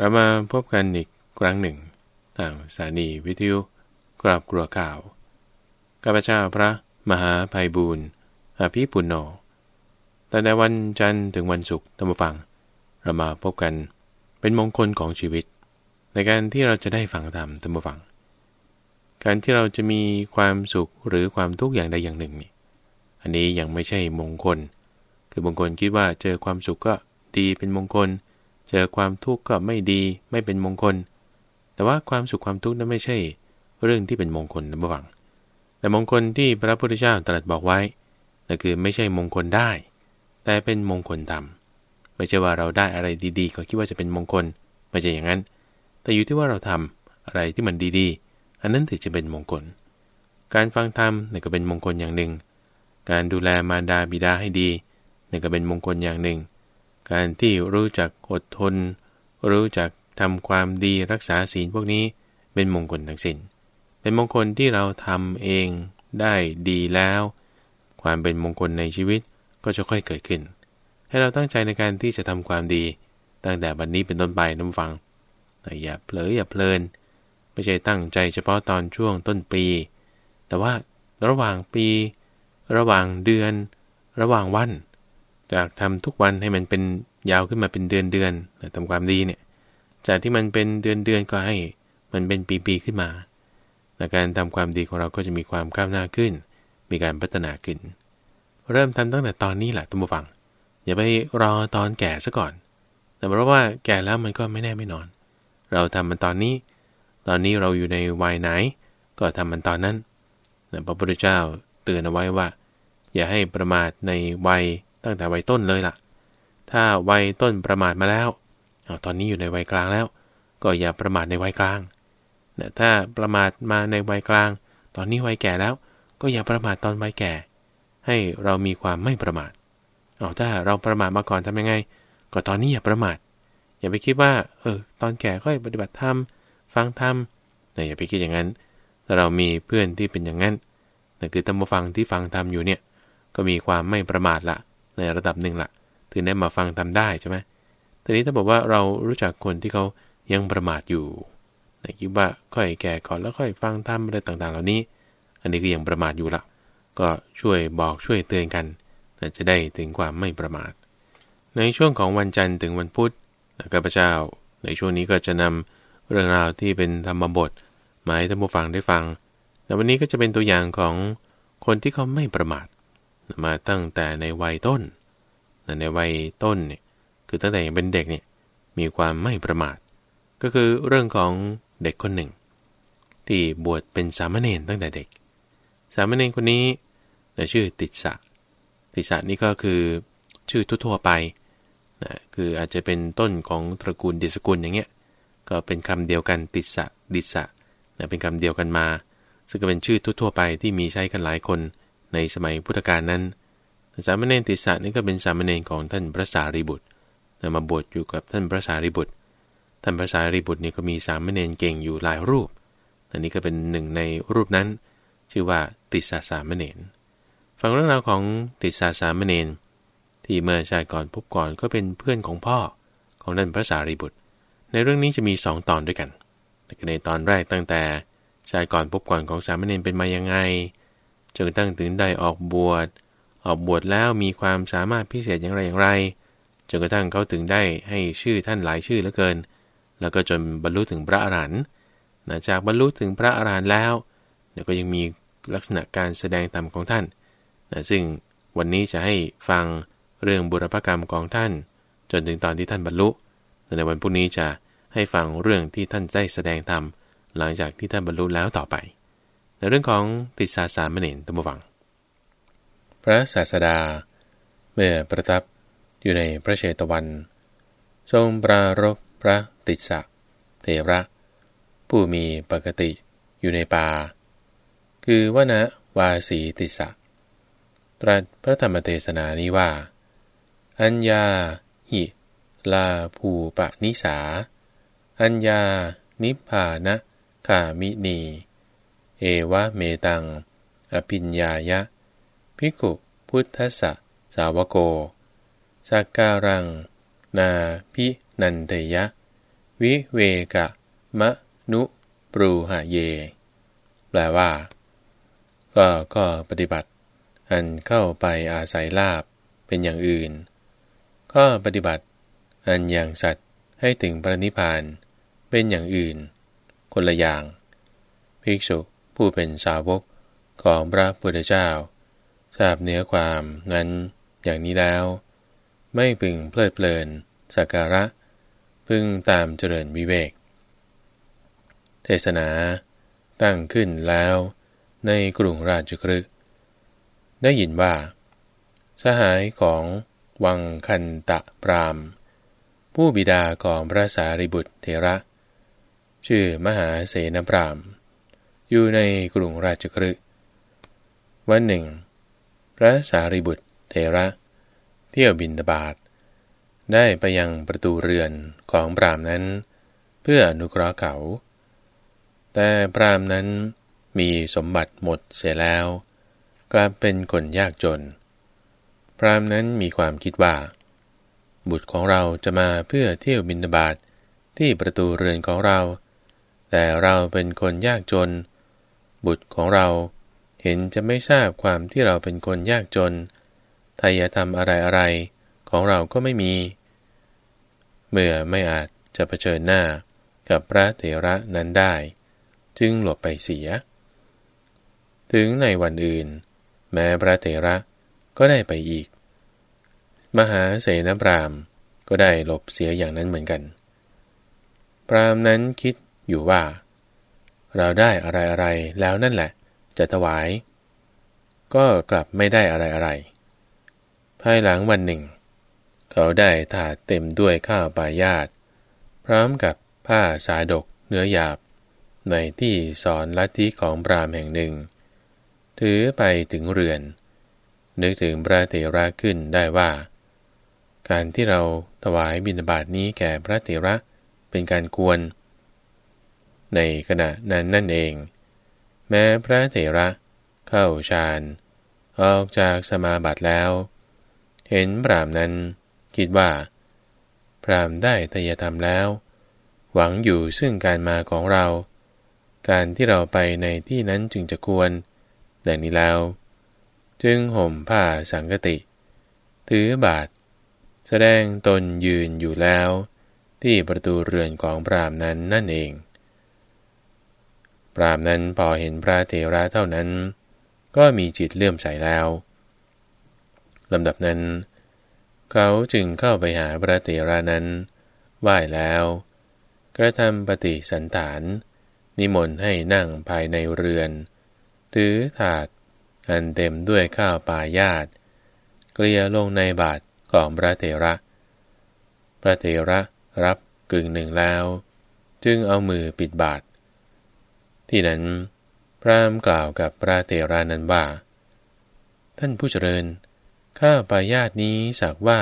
กลับมาพบกันอีกครั้งหนึ่ง ทางสถานีวิทยุกราบกลัวข่าวข้าพเจ้าพระมหาภัยบูรณ์อภิปุณโญแต่ในวันจันทร์ถึงวันศุกร์ท่านผู้ฟัง เรามาพบกันเป็นมงคลของชีวิต ในการที่เราจะได้ฟังธรรมท่านผู้ฟัง การที่เราจะมีความสุขหรือความทุกข์อย่างใดอย่างหนึ่งนี่อันนี้ยังไม่ใช่มงคล คือบางคนคิดว่าเจอความสุขก็ดีเป็นมงคล เจอความทุกข์ก็ไม่ดีไม่เป็นมงคล แต่ว่าความสุขความทุกข์นั้นไม่ใช่ เรื่องที่เป็นมงคลนะบัง แต่มงคลที่พระพุทธเจ้าตรัสบอกไว้นั่นคือไม่ใช่มงคลได้ แต่เป็นมงคลธรรมไม่ใช่ว่าเราได้อะไรดีๆ ก็คิดว่าจะเป็นมงคลไม่ใช่อย่างนั้น แต่อยู่ที่ว่าเราทำอะไรที่มันดีๆ อันนั้นถึงจะเป็นมงคล การฟังธรรมนี่ก็เป็นมงคลอย่างหนึ่ง การดูแลมารดาบิดาให้ดีนี่ก็เป็นมงคลอย่างหนึ่ง การที่รู้จักอดทน รู้จักทำความดีรักษาศีลพวกนี้เป็นมงคลทั้งสิน้น เป็นมงคลที่เราทำเองได้ดีแล้ว ความเป็นมงคลในชีวิตก็จะค่อยเกิดขึ้น ให้เราตั้งใจในการที่จะทำความดีตั้งแต่บัดนนี้เป็นต้นไปน้ำฟังแต่อย่าเผลออย่าเพลิน ไม่ใช่ตั้งใจเฉพาะตอนช่วงต้นปี แต่ว่าระหว่างปี ระหว่างเดือน ระหว่างวัน จากทำทุกวันให้มันเป็นยาวขึ้นมาเป็นเดือนเดือนทำความดีเนี่ยจากที่มันเป็นเดือนเดือนก็ให้มันเป็นปีปีขึ้นมาในการทำความดีของเราก็จะมีความก้าวหน้าขึ้น มีการพัฒนาขึ้น เริ่มทำตั้งแต่ตอนนี้แหละทุกฝัง อย่าไปรอตอนแก่ซะก่อน แต่เพราะว่าแก่แล้วมันก็ไม่แน่ไม่นอน เราทำมันตอนนี้ ตอนนี้เราอยู่ในวัยไหน ก็ทำมันตอนนั้นพระพุทธเจ้าเตือนเอาไว้ว่า อย่าให้ประมาทในวัย ตั้งแต่วัยต้นเลยล่ะ ถ้าวัยต้นประมาทมาแล้วเอาตอนนี้อยู่ในวัยกลางแล้ว ก็อย่าประมาทในวัยกลางนะถ้าประมาทมาในวัยกลาง ตอนนี้วัยแก่แล้ว ก็อย่าประมาทตอนวัยแก่ ให้เรามีความไม่ประมาทเอาถ้าเราประมาทมาก่อนทำยังไง ก็ตอนนี้อย่าประมาท อย่าไปคิดว่า เออ ตอนแก่ค่อยปฏิบัติธรรม ฟังธรรมนะอย่าไปคิดอย่างนั้นถ้าเรามีเพื่อนที่เป็นอย่างนั้นนั่นคือธรรมฟังที่ฟังธรรมอยู่เนี่ย ก็มีความไม่ประมาทละ ในระดับหนึ่งละ่ะ ถึงได้มาฟังทำได้ใช่ไหมทีนี้ถ้าบอกว่าเรารู้จักคนที่เขายังประมาทอยู่นคิดว่าค่อยแก่ก่อนแล้วค่อยฟังทำอะไรต่างๆ เหล่านี้ อันนี้ก็ยังประมาทอยู่ละก็ช่วยบอกช่วยเตือนกันจะได้ถึงความไม่ประมาท ในช่วงของวันจันทร์ถึงวันพุธนะข้าพเจ้า ในช่วงนี้ก็จะนำเรื่องราวที่เป็นธรรมบทมาให้ท่านผู้ฟังได้ฟังแต่วันนี้ก็จะเป็นตัวอย่างของคนที่เขาไม่ประมาท มาตั้งแต่ในวัยต้น ในวัยต้นเนี่ยคือตั้งแต่ยังเป็นเด็กเนี่ยมีความไม่ประมาท ก็คือเรื่องของเด็กคนหนึ่ง ที่บวชเป็นสามเณรตั้งแต่เด็ก สามเณรคนนี้ชื่อติสสะติสสะนี่ก็คือชื่อทั่วๆไปนะคืออาจจะเป็นต้นของตระกูลดิสกุลอย่างเงี้ยก็เป็นคำเดียวกันติสสะดิสสะนะเป็นคำเดียวกันมา ซึ่งก็เป็นชื่อทั่วๆไปที่มีใช้กันหลายคน ในสมัยพุทธกาลนั้น สามเณรติสะนี่ก็เป็นสามเณรของท่านพระสารีบุตรมาบวชอยู่กับท่านพระสารีบุตร ท่านพระสารีบุตรนี่ก็มีสามเณรเก่งอยู่หลายรูป อันนี้ก็เป็นหนึ่งในรูปนั้น ชื่อว่าติสาสามเณร ฟังเรื่องราวของติสาสามเณรที่เมื่อชายก่อนพบก่อนก็เป็นเพื่อนของพ่อของท่านพระสารีบุตร ในเรื่องนี้จะมีสองตอนด้วยกัน แต่ในตอนแรกตั้งแต่ชายก่อนพบก่อนของสามเณรเป็นมายังไง จนกระทั่งถึงได้ออกบวช ออกบวชแล้วมีความสามารถพิเศษอย่างไรอย่างไรจนกระทั่งเขาถึงได้ให้ชื่อท่านหลายชื่อเหลือเกิน แล้วก็จนบรรลุถึงพระอรหันต์จากบรรลุถึงพระอรหันต์แล้วเดี๋ยวก็ยังมีลักษณะการแสดงธรรมของท่านนะซึ่งวันนี้จะให้ฟังเรื่องบุรพกรรมของท่าน จนถึงตอนที่ท่านบรรลุ ในวันพรุ่งนี้จะให้ฟังเรื่องที่ท่านได้แสดงธรรมหลังจากที่ท่านบรรลุแล้วต่อไป ในเรื่องของติสาสามเณรตัมวัง พระศาสดา เมื่อประทับอยู่ในพระเชตวัน ทรงปรารบพระติสะเทระ ผู้มีปกติอยู่ในป่า คือวนะวาสีติสะตรัสพระธรรมเทศนานี้ว่า อัญญาหิ ลาภูปนิสา อัญญานิพพานะคามินี เอวะเมตัง อภิญญายะภิกุพุทธสะสาวโก สักการัง นาพินันเตยะ วิเวกะ มะนุปรูหะเย แปลว่า ก็ก็ปฏิบัติ อันเข้าไปอาศัยลาบเป็นอย่างอื่น ก็ปฏิบัติ อันอย่างสัตว์ให้ถึงปรินิพานเป็นอย่างอื่น คนละอย่าง ภิกษุ ผู้เป็นสาวกของพระพุทธเจ้า ทราบเนื้อความนั้นอย่างนี้แล้ว ไม่พึงเพลิดเพลินสักการะ พึงตามเจริญวิเวก เทศนาตั้งขึ้นแล้วในกรุงราชกฤห์ได้ยินว่า สหายของวังคันตะปราม ผู้บิดาของพระสารีบุตรเทระ ชื่อมหาเสนปราม อยู่ในกรุงราชกฤห์วันหนึ่ง พระสารีบุตรเทระ เที่ยวบินตบาทได้ไปยังประตูเรือนของปรามนั้น เพื่ออนุเคราะห์เขา แต่ปรามนั้นมีสมบัติหมดเสียแล้ว กลายเป็นคนยากจน พรามนั้นมีความคิดว่า บุตรของเราจะมาเพื่อเที่ยวบินบาตที่ประตูเรือนของเรา แต่เราเป็นคนยากจน บุตรของเราเห็นจะไม่ทราบความที่เราเป็นคนยากจนทายธรรมอะไรอะไรของเราก็ไม่มี เมื่อไม่อาจจะะเผชิญหน้ากับพระเถระนั้นได้ จึงหลบไปเสีย ถึงในวันอื่น แม้พระเถระก็ได้ไปอีก มหาเสนพรามก็ได้หลบเสียอย่างนั้นเหมือนกัน พรามนั้นคิดอยู่ว่า เราได้อะไรอะไรแล้วนั่นแหละ จะถวาย ก็กลับไม่ได้อะไรอะไร ภายหลังวันหนึ่ง เขาได้ถาดเต็มด้วยข้าวปลายาตพร้อมกับผ้าสาดกเนื้อหยาบ ในที่สอนลัทธิของปรามแห่งหนึ่ง ถือไปถึงเรือน นึกถึงพระเถระขึ้นได้ว่า การที่เราถวายบิณฑบาตนี้แก่พระเถระเป็นการกวน ในขณะนั้นนั่นเอง แม้พระเถระ เข้าฌานออกจากสมาบัติแล้ว เห็นพรามนั้นคิดว่า พรามได้ทยธรรมแล้ว หวังอยู่ซึ่งการมาของเรา การที่เราไปในที่นั้นจึงจะควรดังนี้แล้ว จึงห่มผ้าสังกติ ถือบาท แสดงตนยืนอยู่แล้ว ที่ประตูเรือนของพรามนั้นนั่นเอง รามนั้นพอเห็นพระเถระเท่านั้น ก็มีจิตเลื่อมใสแล้วลำดับนั้น เขาจึงเข้าไปหาพระเถระนั้นไหว้แล้ว กระทำปฏิสันฐาน นิมนต์ให้นั่งภายในเรือน ถือถาด อันเต็มด้วยข้าวปลายาตเกลียลงในบาทของพระเถระ พระเถระรับกึ่งหนึ่งแล้ว จึงเอามือปิดบาท ที่นั้น พรามกล่าวกับพระเตรานันว่า ท่านผู้เจริญ ข้าปายาตนี้สักว่า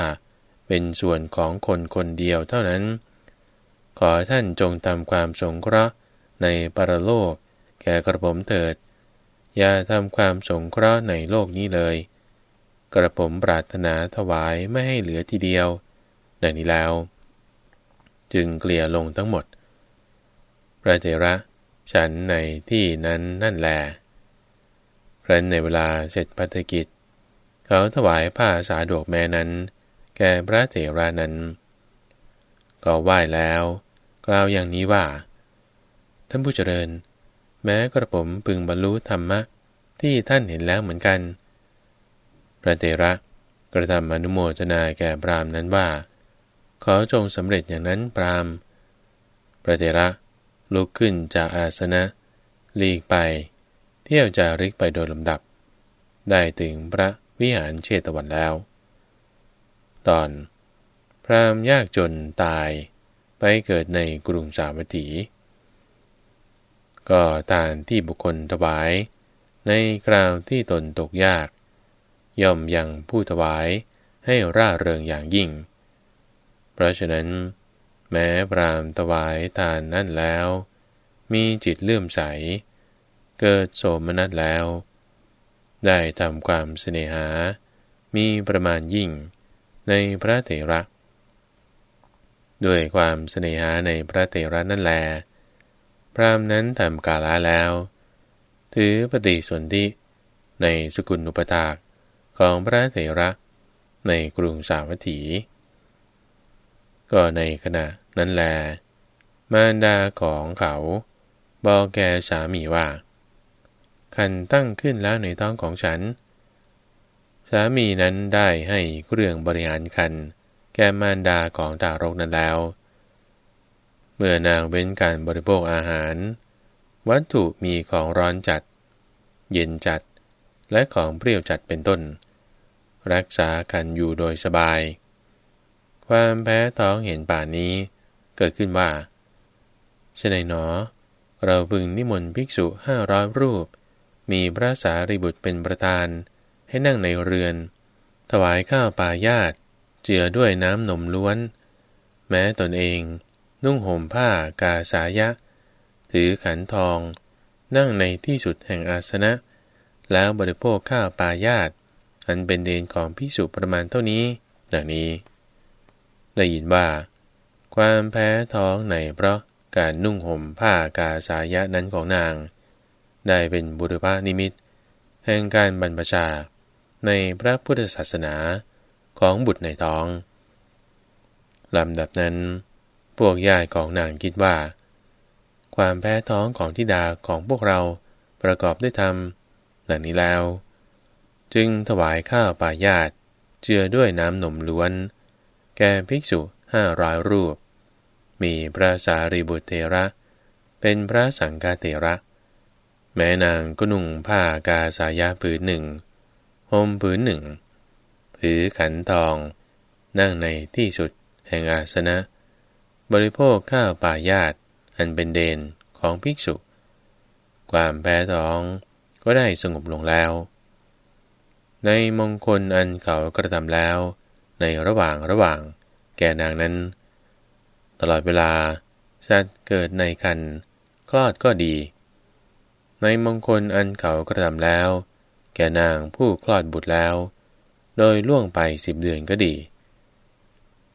เป็นส่วนของคนคนเดียวเท่านั้น ขอท่านจงทำความสงเคราะห์ในปรโลก แก่กระผมเถิด อย่าทำความสงเคราะห์ในโลกนี้เลย กระผมปรารถนาถวายไม่ให้เหลือทีเดียวดังนี้แล้ว จึงเกลี่ยลงทั้งหมด พระเจระ ฉันในที่นั้นนั่นแลครั้นในเวลาเสร็จพัฒกิจ เขาถวายผ้าสาดวกแม่นั้น แก่พระเถรานั้น ก็ไหว้แล้ว กล่าวอย่างนี้ว่า ท่านผู้เจริญ แม้กระผมพึงบรรลุธรรมะที่ท่านเห็นแล้วเหมือนกัน พระเถระกระทำอนุโมทนาแก่พรามนั้นว่า ขอจงสำเร็จอย่างนั้นพรามพระเถระ ลุกขึ้นจากอาสนะหลีกไป เที่ยวจาริกไปโดยลำดับ ได้ถึงพระวิหารเชตวันแล้ว ตอน พรามยากจนตายไปเกิดในกรุงสาวัตถี ก็ตานที่บุคคลถวาย ในคราวที่ตนตกยาก ย่อมยังผู้ถวายให้ร่าเริงอย่างยิ่ง เพราะฉะนั้น แม้พรามถวายทานนั่นแล้ว มีจิตเลื่อมใส เกิดโสมนัสแล้ว ได้ทำความเสน่หา มีประมาณยิ่งในพระเถระ ด้วยความเสน่หาในพระเถระนั่นแล พรามนั้นทำกาลาแล้ว ถือปฏิสนธิในสกุลอุปถากของพระเถระในกรุงสาวัตถี ก็ในขณะนั้นแล มารดาของเขาบอกแกสามีว่า คันตั้งขึ้นแล้วในท้องของฉัน สามีนั้นได้ให้เครื่องบริหารคันแก่มารดาของตารกนั้นแล้ว เมื่อนางเว้นการบริโภคอาหาร วัตถุมีของร้อนจัด เย็นจัด และของเปรี้ยวจัดเป็นต้น รักษากันอยู่โดยสบาย ความแพ้ท้องเห็นป่านนี้ เกิดขึ้นว่าชนหนอ เราพึงนิมนต์ภิกษุห้าร้อยรูป มีพระสารีบุตรเป็นประธาน ให้นั่งในเรือน ถวายข้าวปลายาตเจือด้วยน้ำนมล้วน แม้ตนเอง นุ่งห่มผ้ากาสายะ ถือขันทอง นั่งในที่สุดแห่งอาสนะ แล้วบริโภคข้าวปลายาตอันเป็นเดนของพิสุประมาณเท่านี้ ดังนี้ ได้ยินว่า ความแพ้ท้องในเพราะการนุ่งห่มผ้ากาสายะนั้นของนาง ได้เป็นบุรุษนิมิต แห่งการบรรพชาในพระพุทธศาสนาของบุตรในท้องลำดับนั้น พวกญาติของนางคิดว่า ความแพ้ท้องของทิดาของพวกเราประกอบด้วยธรรมดังนี้แล้ว จึงถวายข้าวปายาตเจือด้วยน้ำนมล้วน แก่ภิกษุห้าร้อยรูป มีพระสารีบุตรเทระ เป็นพระสังฆเทระ แม่นางก็นุ่งผ้ากาสายาผืนหนึ่งห่มผืนหนึ่ง ถือขันทอง นั่งในที่สุดแห่งอาสนะ บริโภคข้าวปายาตอันเป็นเดนของภิกษุ ความแพ้ท้องก็ได้สงบลงแล้ว ในมงคลอันเขากระทำแล้ว ในระหว่างระหว่างแก่นางนั้น ตลอดเวลาสัตว์เกิดในคันคลอดก็ดี ในมงคลอันเขากระทำแล้ว แก่นางผู้คลอดบุตรแล้ว โดยล่วงไปสิบเดือนก็ดี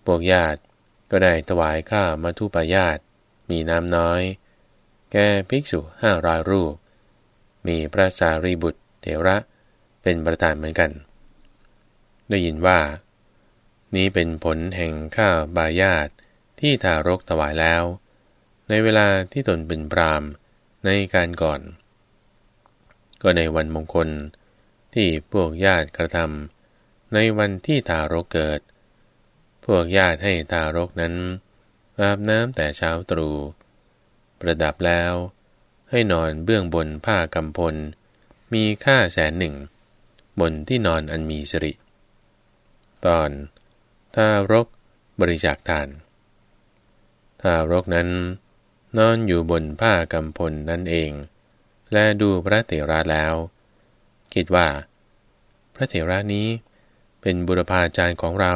พวกญาติก็ได้ถวายข้ามัทุปายาตมีน้ำน้อย แก่ภิกษุห้ารายรูป มีพระสารีบุตรเถระเป็นประธานเหมือนกัน ได้ยินว่า นี้เป็นผลแห่งข้าวบายาตที่ทารกถวายแล้ว ในเวลาที่ตนเป็นปรามในการก่อน ก็ในวันมงคลที่พวกญาติกระทำในวันที่ทารกเกิด พวกญาติให้ทารกนั้น อาบน้ำแต่เช้าตรู่ประดับแล้วให้นอนเบื้องบนผ้ากำพล มีค่าแสนหนึ่ง บนที่นอนอันมีสิริ ตอน ทารกบริจาคทาน ทารกนั้น นอนอยู่บนผ้ากำพลนั่นเอง และดูพระเถระแล้ว คิดว่า พระเถระนี้เป็นบุรพาจารย์ของเรา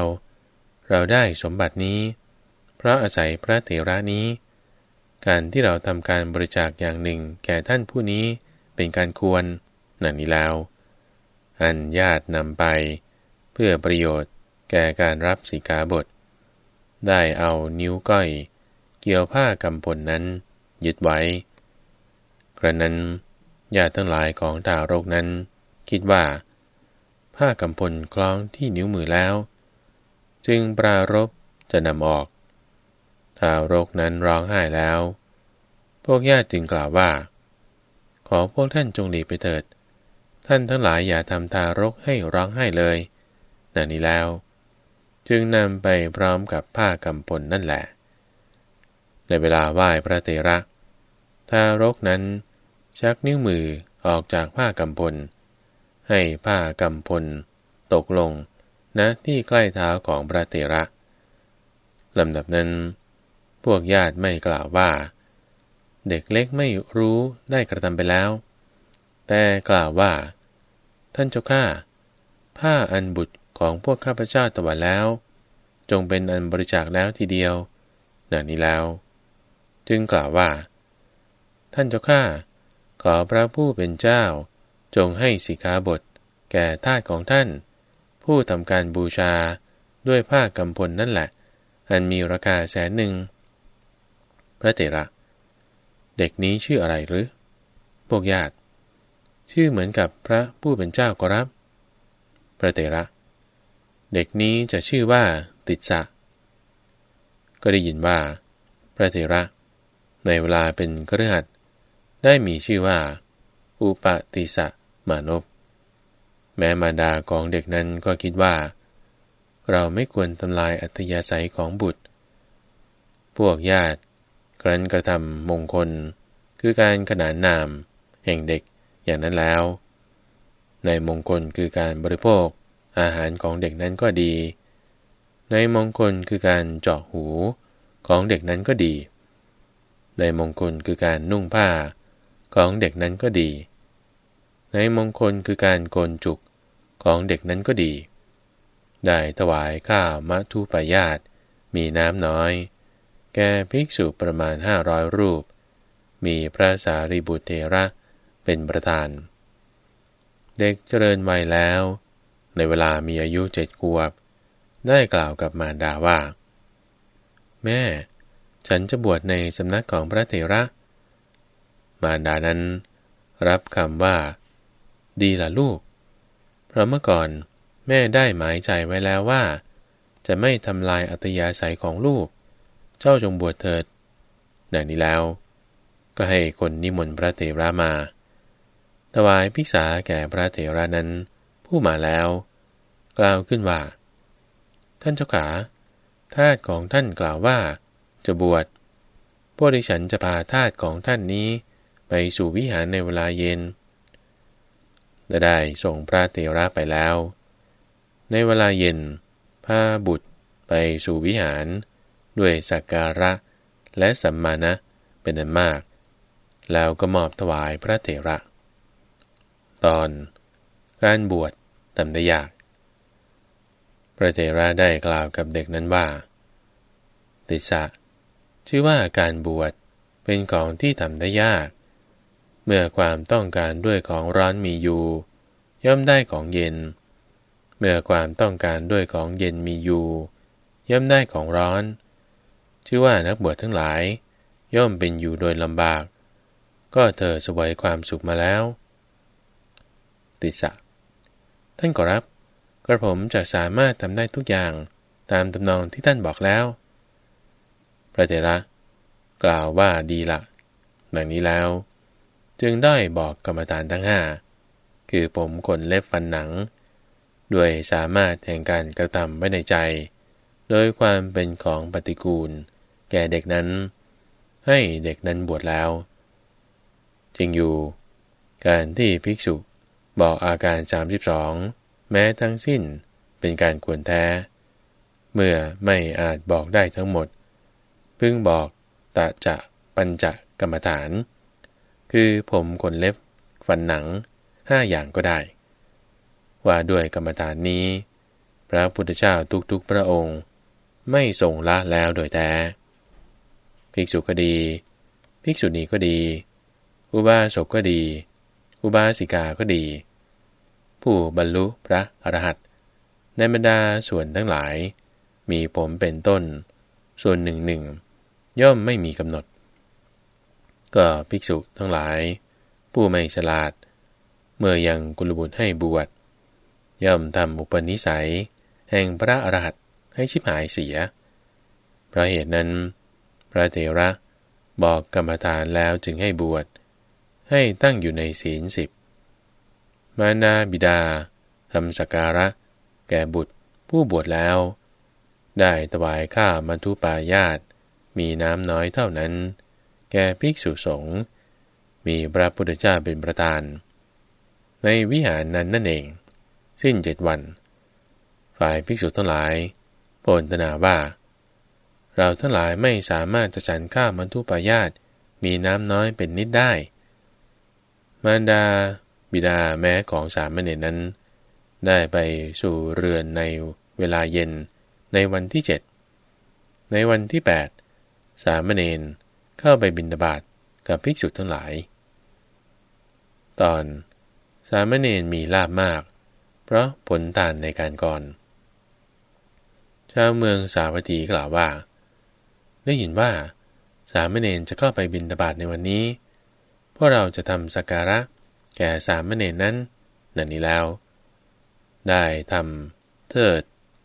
เราได้สมบัตินี้ เพราะอาศัยพระเถระนี้ การที่เราทำการบริจาคอย่างหนึ่งแก่ท่านผู้นี้เป็นการควรนั่นนี้แล้ว อันญาตินำไป เพื่อประโยชน์ แก่การรับสิกาบท ได้เอานิ้วก้อย เกี่ยวผ้ากำพลนั้น ยึดไว้ กระนั้นญาติทั้งหลายของทารกนั้น คิดว่า ผ้ากำพลคล้องที่นิ้วมือแล้ว จึงปรารบจะนำออก ทารกนั้นร้องไห้แล้ว พวกญาติจึงกล่าวว่า ขอพวกท่านจงหลีไปเถิด ท่านทั้งหลายอย่าทำทารกให้ร้องไห้เลยนั่นนี้แล้ว จึงนำไปพร้อมกับผ้ากำพลนั่นแหละ ในเวลาไหว้พระเตระทารกนั้น ชักนิ้วมือออกจากผ้ากำพล ให้ผ้ากำพล ตกลงณนะที่ใกล้เท้าของพระเตระลำดับนั้น พวกญาติไม่กล่าวว่า เด็กเล็กไม่รู้ได้กระทำไปแล้ว แต่กล่าวว่า ท่านเจ้าข้าผ้าอันบุตร ของพวกข้าพเจ้าตะวันแล้ว จงเป็นอันบริจาคแล้วทีเดียวนังนี้แล้ว จึงกล่าวว่า ท่านเจ้าข้าขอพระผู้เป็นเจ้า จงให้สิกขาบท แก่ทาสของท่าน ผู้ทำการบูชาด้วยผ้ากำพลนั่นแหละ อันมีราคาแสนหนึ่ง พระเถระ เด็กนี้ชื่ออะไรหรือ พวกญาติ ชื่อเหมือนกับพระผู้เป็นเจ้าก็รับ พระเถระ เด็กนี้จะชื่อว่าติดสะ ก็ได้ยินว่า พระเถระ ในเวลาเป็นเครือขัดได้มีชื่อว่า อุปติสะมานพแม้มารดาของเด็กนั้นก็คิดว่า เราไม่ควรทำลายอัตยาศัยของบุตร พวกญาติครั้นกระทำมงคล คือการขนานนาม แห่งเด็กอย่างนั้นแล้ว ในมงคลคือการบริโภค อาหารของเด็กนั้นก็ดี ในมงคลคือการเจาะหูของเด็กนั้นก็ดี ในมงคลคือการนุ่งผ้าของเด็กนั้นก็ดี ในมงคลคือการโกนจุกของเด็กนั้นก็ดี ได้ถวายข้าวมัทุปายาตมีน้ำน้อย แก่ภิกษุประมาณห้าร้อยรูป มีพระสารีบุตรเทระเป็นประธาน เด็กเจริญวัยแล้ว ในเวลามีอายุเจ็ดขวบ ได้กล่าวกับมารดาว่า แม่ ฉันจะบวชในสำนักของพระเถระ มารดานั้น รับคำว่า ดีล่ะลูก เพราะเมื่อก่อนแม่ได้หมายใจไว้แล้วว่า จะไม่ทำลายอัตยาศัยของลูก เจ้าจงบวชเถิดดังนี้แล้ว ก็ให้คนนิมนต์พระเถระมาถวายภิกษาแก่พระเถระนั้น ผู้มาแล้ว กล่าวขึ้นว่า ท่านเจ้าขาทาสของท่านกล่าวว่า จะบวชพวกดิฉันจะพาทาสของท่านนี้ ไปสู่วิหารในเวลาเย็นได้ได้ส่งพระเตระไปแล้ว ในเวลาเย็นพาบุตรไปสู่วิหาร ด้วยสักการะและสัมมาณะเป็นอันมาก แล้วก็มอบถวายพระเถระ ตอนการบวช ทำได้ยาก พระเถระได้กล่าวกับเด็กนั้นว่า ติสะชื่อว่าการบวชเป็นของที่ทำได้ยาก เมื่อความต้องการด้วยของร้อนมีอยู่ ย่อมได้ของเย็น เมื่อความต้องการด้วยของเย็นมีอยู่ ย่อมได้ของร้อน ชื่อว่านักบวชทั้งหลาย ย่อมเป็นอยู่โดยลำบาก ก็เธอสวยความสุขมาแล้ว ติสะ ท่านก็รับ กระผมจะสามารถทำได้ทุกอย่างตามตำนองที่ท่านบอกแล้ว พระเจระ กล่าวว่าดีละดังนี้แล้ว จึงได้บอกกรรมฐานทั้งห้าคือผมขนเล็บฟันหนัง ด้วยสามารถแห่งการกระทำไว้ในใจ โดยความเป็นของปฏิกูล แก่เด็กนั้น ให้เด็กนั้นบวชแล้วจริงอยู่ การที่ภิกษุ บอกอาการ32แม้ทั้งสิ้นเป็นการควรแท้ เมื่อไม่อาจบอกได้ทั้งหมด พึ่งบอกตะจะปัญจะกรรมฐาน คือผมขนเล็บฟันหนังห้าอย่างก็ได้ ว่าด้วยกรรมฐานนี้ พระพุทธเจ้าทุกๆพระองค์ ไม่ทรงละแล้วโดยแท้ ภิกษุก็ดี ภิกษุณีก็ดี อุบาสกก็ดี อุบาสิกาก็ดี ผู้บรรลุพระอรหัตในบรรดาส่วนทั้งหลาย มีผมเป็นต้น ส่วนหนึ่งหนึ่งย่อมไม่มีกำหนด ก็ภิกษุทั้งหลาย ผู้ไม่ฉลาด เมื่อยังกุลบุตรให้บวชย่อมทำอุปนิสัย แห่งพระอรหัตให้ชิบหายเสีย เพราะเหตุนั้น พระเถระบอกกรรมฐานแล้วจึงให้บวช ให้ตั้งอยู่ในศีลสิบ มานาบิดาทำสการะ แก่บุตรผู้บวชแล้ว ได้ถวายข้ามัทุปายาตมีน้ำน้อยเท่านั้น แก่ภิกษุสงฆ์มีพระพุทธเจ้าเป็นประธาน ในวิหารนั้นนั่นเอง สิ้นเจ็ดวัน ฝ่ายภิกษุทั้งหลายโปนตนาว่าเราทั้งหลายไม่สามารถจะฉันข้ามันทุปายาตมีน้ำน้อยเป็นนิดได้ มารดา บิดาแม้ของสามเณรนั้น ได้ไปสู่เรือนในเวลาเย็นในวันที่เจ็ดในวันที่แปดสามเณรเข้าไปบินบาตกับภิกษุทั้งหลาย ตอนสามเณรมีลาบมาก เพราะผลทานในการก่อน ชาวเมืองสาวัตถีกล่าวว่า ได้ยินว่า สามเณรจะเข้าไปบินตบาทในวันนี้ พวกเราจะทำสักการะ แก่สามเณรนั้นนั่นนี้แล้ว ได้ทำเทิด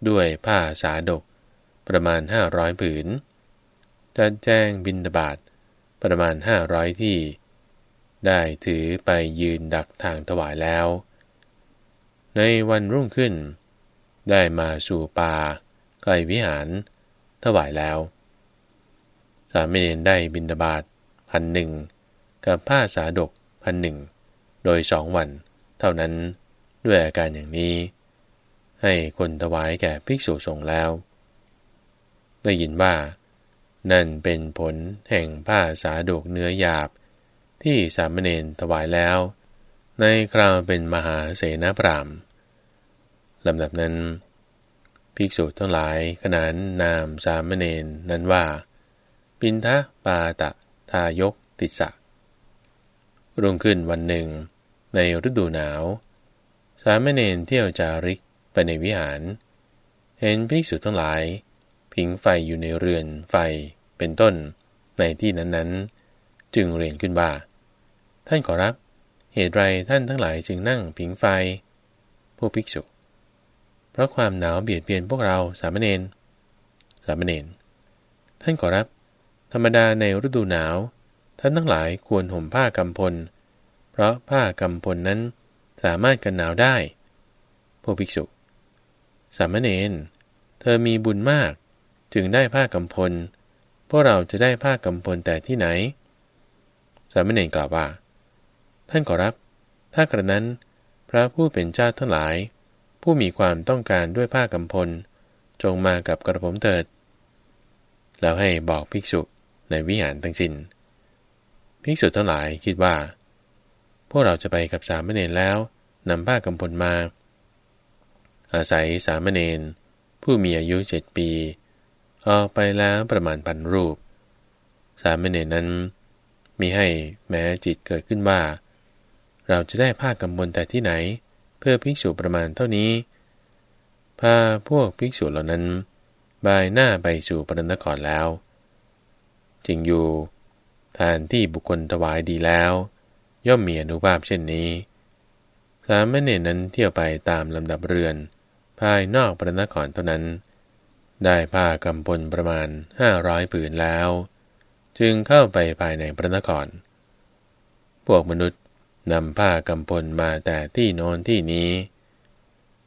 ด้วยผ้าสาดก ประมาณห้าร้อยผืนจัดแจ้งบินตบาทประมาณห้าร้อยที่ ได้ถือไปยืนดักทางถวายแล้ว ในวันรุ่งขึ้น ได้มาสู่ป่าใกล้วิหาร ถวายแล้ว สามเณรได้บินตบาทพันหนึ่งกับผ้าสาดกพันหนึ่ง โดยสองวัน เท่านั้นด้วยอาการอย่างนี้ ให้คนถวายแก่ภิกษุสงฆ์แล้ว ได้ยินว่า นั่นเป็นผลแห่งผ้าสาดกเนื้อหยาบ ที่สามเณรถวายแล้ว ในคราวเป็นมหาเสนาพรามลำดับนั้น ภิกษุทั้งหลายขนานนามสามเณรนั้นว่า ปินทะปาตะทายกติสะ รุ่งขึ้นวันหนึ่ง ในฤดูหนาว สามเณรเที่ยวจาริกไปในวิหาร เห็นภิกษุทั้งหลาย ผิงไฟอยู่ในเรือนไฟเป็นต้นในที่นั้นๆ จึงเรียนขึ้นว่า ท่านขอรับ เหตุไรท่านทั้งหลายจึงนั่งผิงไฟ พวกภิกษุ เพราะความหนาวเบียดเบียนพวกเราสามเณร สามเณร ท่านขอรับ ธรรมดาในฤดูหนาว ท่านทั้งหลายควรห่มผ้ากำพล เพราะผ้ากำพลนั้นสามารถกันหนาวได้พวกภิกษุ สามเณร เธอมีบุญมาก จึงได้ผ้ากำพล พวกเราจะได้ผ้ากำพลแต่ที่ไหน สามเณรกล่าวว่า ท่านขอรับ ถ้ากระนั้น พระผู้เป็นเจ้าทั้งหลาย ผู้มีความต้องการด้วยผ้ากำพล จงมากับกระผมเถิด แล้วให้บอกภิกษุในวิหารทั้งสิน้น ภิกษุทั้งหลายคิดว่า พวกเราจะไปกับสามเณรแล้วนำผ้ากำพลมา อาศัยสามเณรผู้มีอายุเจ็ดปีออกไปแล้วประมาณพันรูป สามเณรนั้น มีให้แม้จิตเกิดขึ้นว่า เราจะได้ผ้ากำพลแต่ที่ไหน เพื่อภิกษุประมาณเท่านี้พาพวกภิกษุเหล่านั้นบายหน้าไปสู่ปรนครแล้ว จึงอยู่านที่บุคคลถวายดีแล้ว ย่อมมีอนุภาพเช่นนี้ สามเณรนั้นเที่ยวไปตามลำดับเรือน ภายนอกพระนครเท่านั้น ได้ผ้ากำพลประมาณห้าร้อยผืนแล้ว จึงเข้าไปภายในพระนคร พวกมนุษย์นำผ้ากำพลมาแต่ที่โน้นที่นี้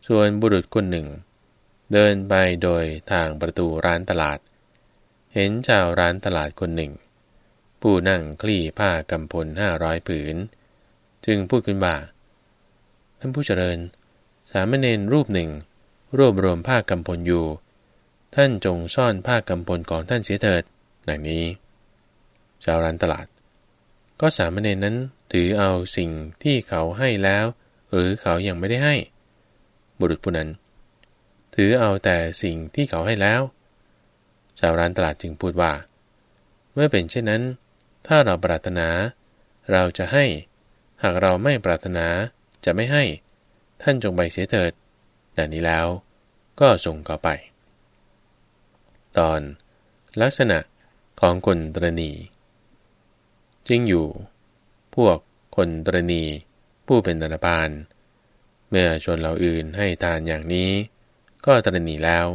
ส่วนบุรุษคนหนึ่ง เดินไปโดยทางประตูร้านตลาด เห็นชาวร้านตลาดคนหนึ่ง ผู้นั่งคลี่ผ้ากำพลห้าร้อยผืน จึงพูดขึ้นว่าท่านผู้เจริญ สามเณรรูปหนึ่ง รวบรวมผ้ากำพลอยู่ ท่านจงซ่อนผ้ากำพลของท่านเสียเถิดดังนี้ ชาวร้านตลาด ก็สามเณรนั้นถือเอาสิ่งที่เขาให้แล้ว หรือเขายังไม่ได้ให้ บุรุษผู้นั้น ถือเอาแต่สิ่งที่เขาให้แล้ว ชาวร้านตลาดจึงพูดว่า เมื่อเป็นเช่นนั้น ถ้าเราปรารถนา เราจะให้ หากเราไม่ปรารถนาจะไม่ให้ ท่านจงไปเสียเถิดดังนี้แล้ว ก็ส่งเขาไป ตอน ลักษณะของคนตรณีจริงอยู่ พวกคนตรณีผู้เป็นตนพาน เมื่อชนเราอื่นให้ทานอย่างนี้ ก็ตรณีแล้ว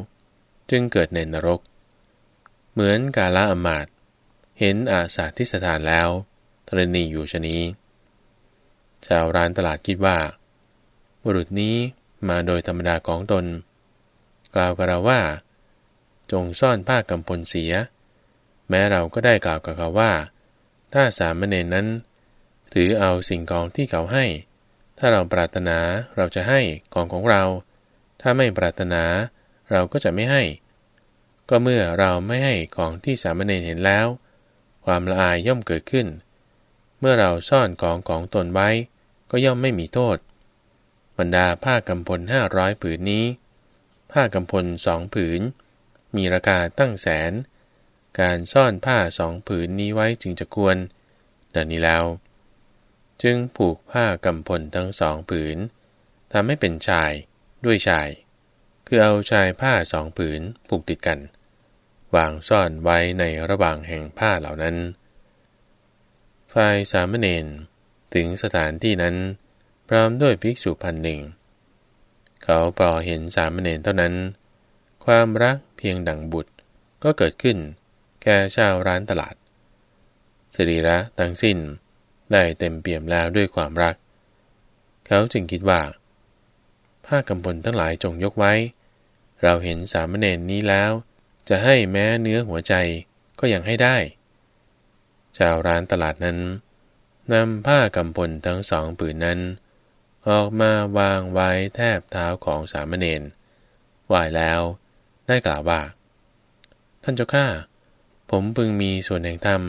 จึงเกิดในนรก เหมือนกาละอมาต เห็นอาสาทิสถานแล้วธรณีอยู่ชนี้ ชาวร้านตลาดคิดว่า บุรุษนี้มาโดยธรรมดาของตน กล่าวกับเราว่า จงซ่อนผ้ากำพลเสีย แม้เราก็ได้กล่าวกับเขาว่า ถ้าสามเณรนั้น ถือเอาสิ่งของที่เขาให้ ถ้าเราปรารถนาเราจะให้ของของเรา ถ้าไม่ปรารถนาเราก็จะไม่ให้ ก็เมื่อเราไม่ให้ของที่สามเณรเห็นแล้ว ความละอายย่อมเกิดขึ้น เมื่อเราซ่อนของของตนไว้ก็ย่อมไม่มีโทษ บรรดาผ้ากำพลห้าร้อยผืนนี้ ผ้ากำพลสองผืน มีราคาตั้งแสน การซ่อนผ้าสองผืนนี้ไว้จึงจะควรดังนี้แล้ว จึงผูกผ้ากำพลทั้งสองผืนทำให้เป็นชายด้วยชาย คือเอาชายผ้าสองผืนผูกติดกัน วางซ่อนไว้ในระหว่างแห่งผ้าเหล่านั้น ฝ่ายสามเณรถึงสถานที่นั้น พร้อมด้วยภิกษุพันหนึ่ง เขาพอเห็นสามเณรเท่านั้น ความรักเพียงดังบุตรก็เกิดขึ้น แก่ชาวร้านตลาดสรีระทั้งสิ้นได้เต็มเปี่ยมแล้วด้วยความรัก เขาจึงคิดว่า ผ้ากำพลทั้งหลายจงยกไว้ เราเห็นสามเณรนี้แล้ว จะให้แม้เนื้อหัวใจก็ยังให้ได้ ชาวร้านตลาดนั้นนำผ้ากำพลทั้งสองผืนนั้น ออกมาวางไว้แทบเท้าของสามเณรไหวแล้วได้กล่าวว่า ท่านเจ้าข้าผมพึงมีส่วนแห่งธรรม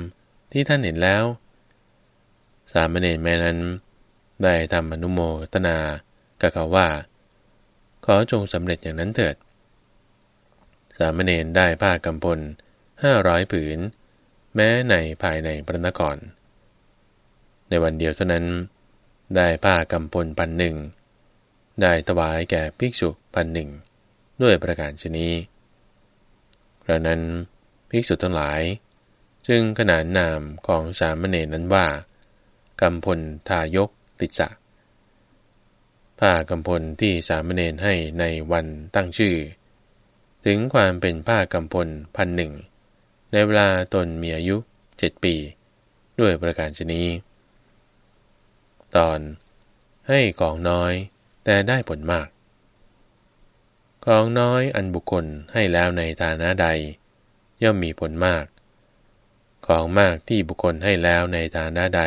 ที่ท่านเห็นแล้ว สามเณรแม่นั้น ได้ทำอนุโมทนากับเขาว่า ขอจงสำเร็จอย่างนั้นเถิด สามเณรได้ผ้ากำพลห้าร้อยผืน แม้ในภายในพระนคร ในวันเดียวเท่านั้น ได้ผ้ากำพลพันหนึ่ง ได้ถวายแก่ภิกษุพันหนึ่ง ด้วยประการชนีกระนั้นภิกษุทั้งหลาย จึงขนานนามของสามเณรนั้นว่ากำพลทายกติสะผ้ากำพลที่สามเณรให้ในวันตั้งชื่อ ถึงความเป็นผ้ากำพลพันหนึ่ง ในเวลาตนมีอายุเจ็ดปี ด้วยประการชนี้ ตอนให้ของน้อยแต่ได้ผลมาก ของน้อยอันบุคคลให้แล้วในฐานะใด ย่อมมีผลมาก ของมากที่บุคคลให้แล้วในฐานะใด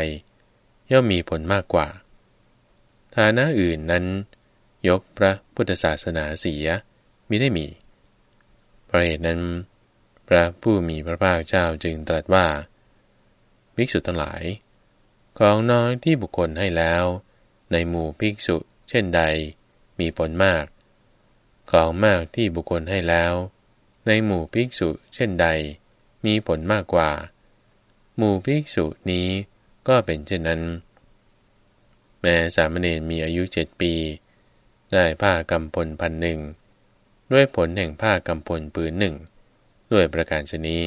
ย่อมมีผลมากกว่า ฐานะอื่นนั้น ยกพระพุทธศาสนาเสียมิได้มี พราะเหตุนั้น พระผู้มีพระภาคเจ้าจึงตรัสว่าภิกษุทั้งหลาย ของน้อยที่บุคคลให้แล้ว ในหมู่ภิกษุเช่นใด มีผลมาก ของมากที่บุคคลให้แล้ว ในหมู่ภิกษุเช่นใด มีผลมากกว่า หมู่ภิกษุนี้ก็เป็นเช่นนั้น แม้สามเณรมีอายุเจ็ดปี ได้ผ้ากำพลพันหนึ่ง ด้วยผลแห่งผ้ากำพลปืนหนึ่ง ด้วยประการชนี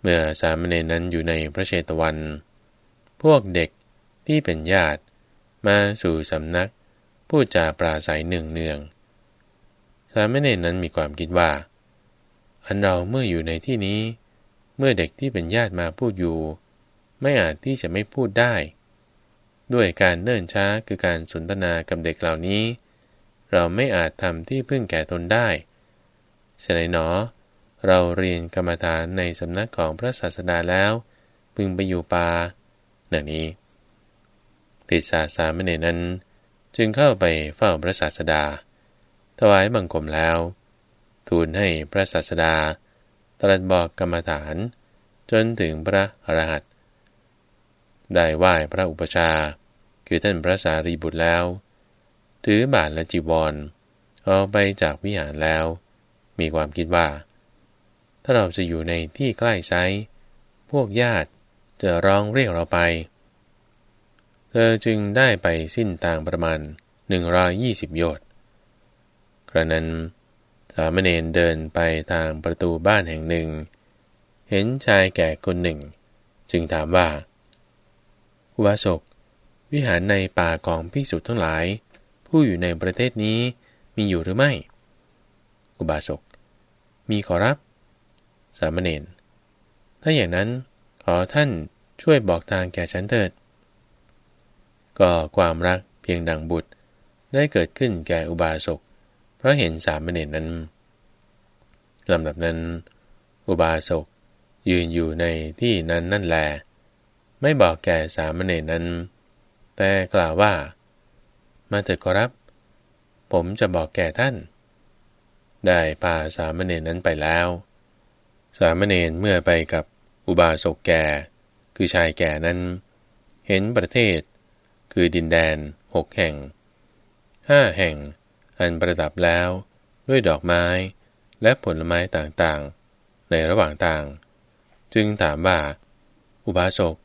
เมื่อสามเณรนั้นอยู่ในพระเชตวัน พวกเด็กที่เป็นญาติมาสู่สำนักผู้จาปราศัยหนึ่งเนือง สามเณรนั้นมีความคิดว่า อันเราเมื่ออยู่ในที่นี้ เมื่อเด็กที่เป็นญาติมาพูดอยู่ ไม่อาจที่จะไม่พูดได้ ด้วยการเนิ่นช้าคือการสนทนากับเด็กเหล่านี้ เราไม่อาจทำที่พึ่งแก่ตนได้ฉะนั้นหนอ เราเรียนกรรมฐานในสำนักของพระศาสดาแล้ว พึงไปอยู่ป่าหนังนี้ ติสาสามเณรนั้น จึงเข้าไปเฝ้าพระศาสดา ถวายบังคมแล้ว ทูลให้พระศาสดา ตรัสบอกกรรมฐาน จนถึงพระอรหันต์ได้ไหว้พระอุปชา คือท่านพระสารีบุตรแล้ว ถือบาทและจีวรออกไปจากวิหารแล้ว มีความคิดว่า ถ้าเราจะอยู่ในที่ใกล้ไซพวกญาติจะร้องเรียกเราไป เธอจึงได้ไปสิ้นทางประมาณ 120 โยชน์กระนั้น สามเณรเดินไปทางประตูบ้านแห่งหนึ่ง เห็นชายแก่คนหนึ่ง จึงถามว่าอุบาสกวิหารในป่าของภิกษุทั้งหลาย ผู้อยู่ในประเทศนี้มีอยู่หรือไม่ อุบาสก มีขอรับ สามเณร ถ้าอย่างนั้นขอท่านช่วยบอกทางแก่ฉันเถิด ก็ความรักเพียงดังบุตรได้เกิดขึ้นแก่อุบาสก เพราะเห็นสามเณรนั้นลำดับนั้น อุบาสกยืนอยู่ในที่นั้นนั่นแล ไม่บอกแก่สามเณรนั้น แต่กล่าวว่า มาเถิดขอรับ ผมจะบอกแก่ท่าน ได้พาสามเณรนั้นไปแล้ว สามเณรเมื่อไปกับอุบาสกแก่ คือชายแก่นั้น เห็นประเทศ คือดินแดนหกแห่งห้าแห่ง อันประดับแล้วด้วยดอกไม้และผลไม้ต่างๆ ในระหว่างต่าง จึงถามว่า อุบาสก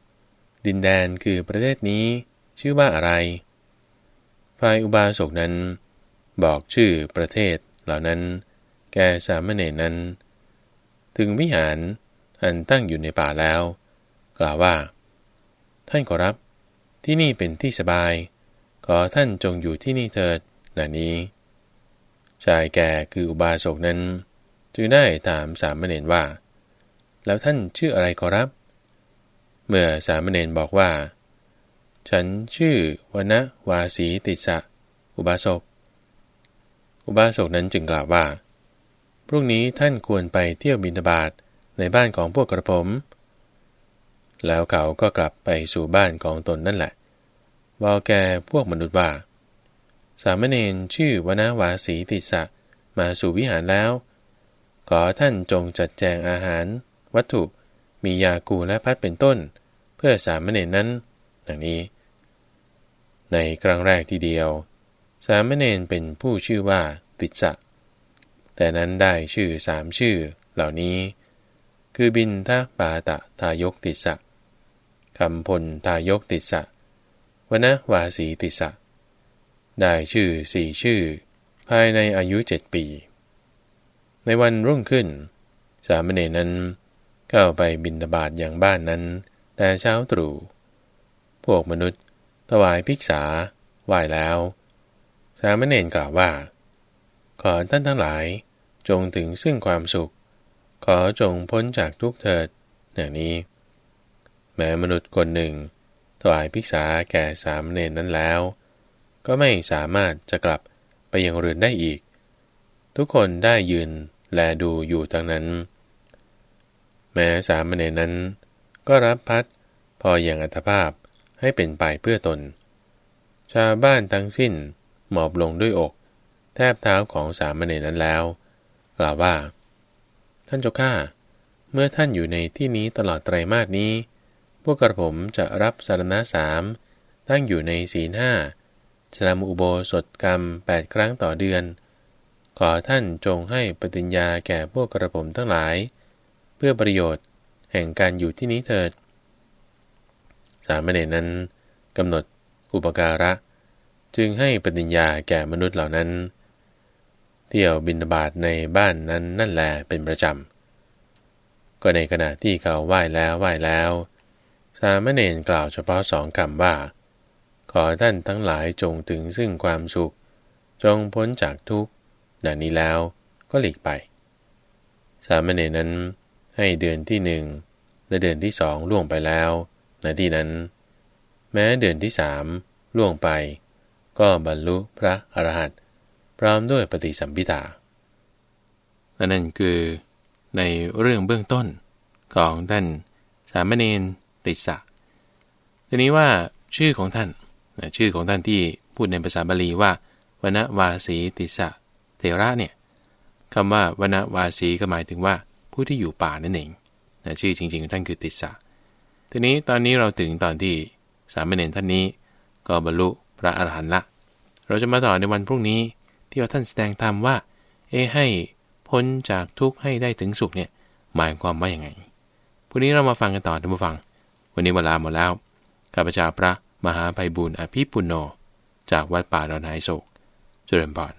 ดินแดนคือประเทศนี้ชื่อว่าอะไร ฝ่ายอุบาสกนั้น บอกชื่อประเทศเหล่านั้น แก่สามเณรนั้น ถึงวิหารอันตั้งอยู่ในป่าแล้ว กล่าวว่า ท่านขอรับ ที่นี่เป็นที่สบาย ขอท่านจงอยู่ที่นี่เถิดนานี้ ชายแก่คืออุบาสกนั้น จึงได้ถามสามเณรว่า แล้วท่านชื่ออะไรขอรับ เมื่อสามเณรบอกว่า ฉันชื่อวนะวาสีติสะ อุบาสก อุบาสกนั้นจึงกล่าวว่า พรุ่งนี้ท่านควรไปเที่ยวบินบาตในบ้านของพวกกระผม แล้วเขาก็กลับไปสู่บ้านของตนนั่นแหละบอกแกพวกมนุษย์ว่า สามเณรชื่อวนาวาสีติสะมาสู่วิหารแล้ว ขอท่านจงจัดแจงอาหาร วัตถุ มียากูและพัดเป็นต้น เพื่อสามเณรนั้น ดังนี้ ในครั้งแรกทีเดียว สามเณรเป็นผู้ชื่อว่าติสะแต่นั้นได้ชื่อสามชื่อเหล่านี้ คือบินทปาตะทายกติสะคำพลทายกติสะวนะวาสีติสะได้ชื่อสี่ชื่อ ภายในอายุเจ็ดปี ในวันรุ่งขึ้น สามเณรนั้นเข้าไปบินตบาทอย่างบ้านนั้น แต่เช้าตรู่พวกมนุษย์ ถวายภิกษาไหว้แล้ว สามเณรกล่าวว่า ขอท่านทั้งหลายจงถึงซึ่งความสุข ขอจงพ้นจากทุกเถิดอย่างนี้ แม้มนุษย์คนหนึ่ง ถวายภิกษาแก่สามเณรนั้นแล้ว ก็ไม่สามารถจะกลับไปยังเรือนได้อีก ทุกคนได้ยืนแลดูอยู่ทั้งนั้น แม้สามเณรนั้น ก็รับพัดพออย่างอัตภาพ ให้เป็นไปเพื่อตน ชาวบ้านทั้งสิ้นหมอบลงด้วยอก แทบเท้าของสามเณรนั้นแล้วกล่าวว่า ท่านเจ้าข้าเมื่อท่านอยู่ในที่นี้ตลอดไตรมาสนี้ พวกกระผมจะรับสารณะสามตั้งอยู่ในศีลห้าสลามอุโบสถกรรมแปดครั้งต่อเดือน ขอท่านจงให้ปฏิญญาแก่พวกกระผมทั้งหลาย เพื่อประโยชน์แห่งการอยู่ที่นี้เถิดามเณรนั้นกำหนดอุปการะ จึงให้ปฏิญญาแก่มนุษย์เหล่านั้น เที่ยวบินบาตในบ้านนั้นนั่นแหลเป็นประจำ ก็ในขณะที่เขาไหว้แล้วไหว้แล้ว สามเณรกล่าวเฉพาะสองคำว่า ขอท่านทั้งหลายจงถึงซึ่งความสุข จงพ้นจากทุกข์ดังนี้แล้วก็หลีกไป สามเณรนั้นให้เดือนที่หนึ่งและเดือนที่สองล่วงไปแล้ว ในที่นั้น แม้เดือนที่สามล่วงไป ก็บรรลุพระอรหันต์พร้อมด้วยปฏิสัมพิทาอันนั้นคือในเรื่องเบื้องต้นของท่านสามเณรติสะทีนี้ว่าชื่อของท่านชื่อของท่านที่พูดในภาษาบาลีว่าวนวาสีติสะเทระเนี่ยคำว่าวนวาสีก็หมายถึงว่าผู้ที่อยู่ป่านั่นเองนะชื่อจริงๆท่านคือติสะ ทีนี้ตอนนี้เราถึงตอนที่สามเณรท่านนี้ ก็บรรลุพระอรหันต์ละ เราจะมาต่อในวันพรุ่งนี้ที่ว่าท่านแสดงธรรมว่า เอให้พ้นจากทุกข์ให้ได้ถึงสุขเนี่ยหมายความว่าอย่างไงพรุ่งนี้เรามาฟังกันต่อท่านผู้ฟัง วันนี้เวลาหมดแล้วข้าพเจ้าพระมหาไพบุญอภิปุโน จากวัดป่าดอนไฮโศกเจริญพร